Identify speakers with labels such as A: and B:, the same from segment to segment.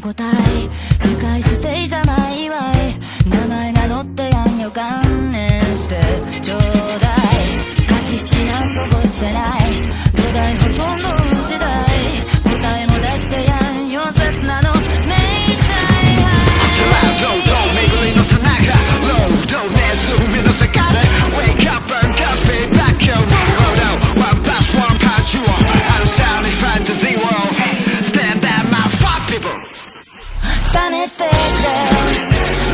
A: ごた by mistake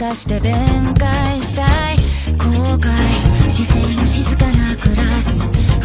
A: らして弁解したい。後悔。姿勢の静かな暮らし。